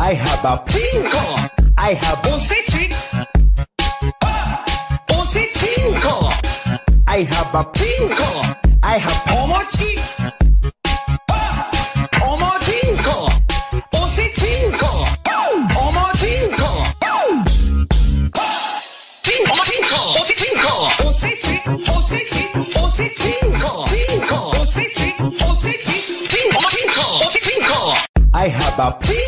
I have a cinco. I have un cinco. Ah. I have a cinco. I have como cinco. Ah, como cinco. Un cinco. Como cinco. Cinco, cinco. Un cinco. Un cinco. Un cinco. Un cinco. Cinco. Un cinco. Un cinco. I have a cinco.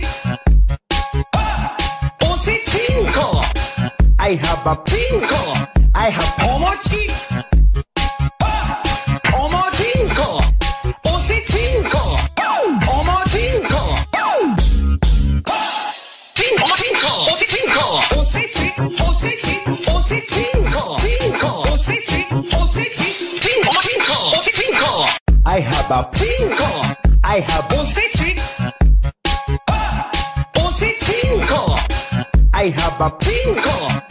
have a pinkle. I have pomochi. Pomochinko. Osechinko. Pomochinko. Pomochinko. Osechinko. Osechi. Osechi. Osechinko. Chinko. Osechi. Osechi. Pomochinko. Osechinko. I have a pinkle. I have osechi. Ah, I have a pinkle.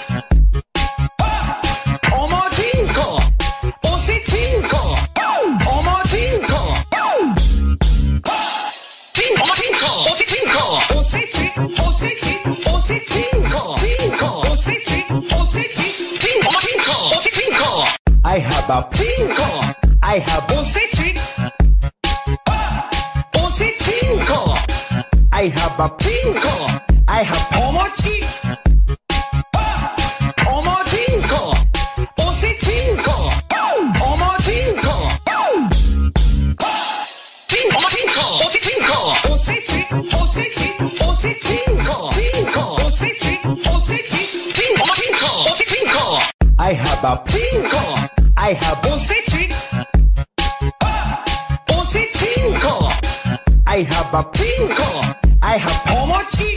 cinco. I have positivo. Ah, positivo. I have a cinco. I have pomoci. Ah, pomocinco. Posicinco. Pomocinco. Cinco, cinco, posicinco. Posici, posici, posicinco. Cinco, posici, posici, cinco, cinco, posicinco. I have a cinco. I have positive. Positinho. I have a tinho. I have pomoci.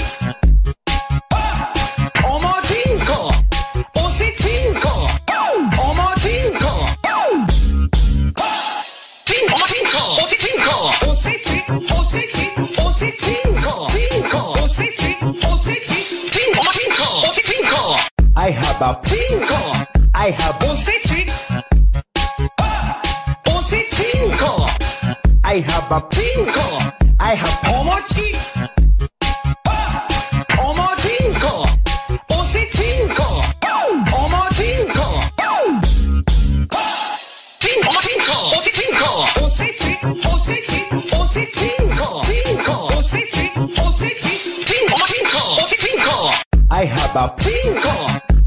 Pomocinho. Positinho. Pomocinho. Pomocinho. Positinho. Positi. Positi. Positinho. Tinho. Positi. Positi. Tinho. Positinho. I have a tinho. I have positinho. I have a pinko. I have pomochi. Omochinko. Osechinko. Omochinko. Omochinko. Osechinko. Osechi. Osechi. Osechinko. Chinko. Osechi. Osechi. Omochinko. Osechinko. I have a pinko.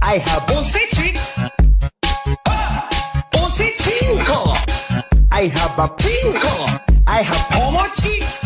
I have osechi. Osechinko. I have a pinko. I have お餅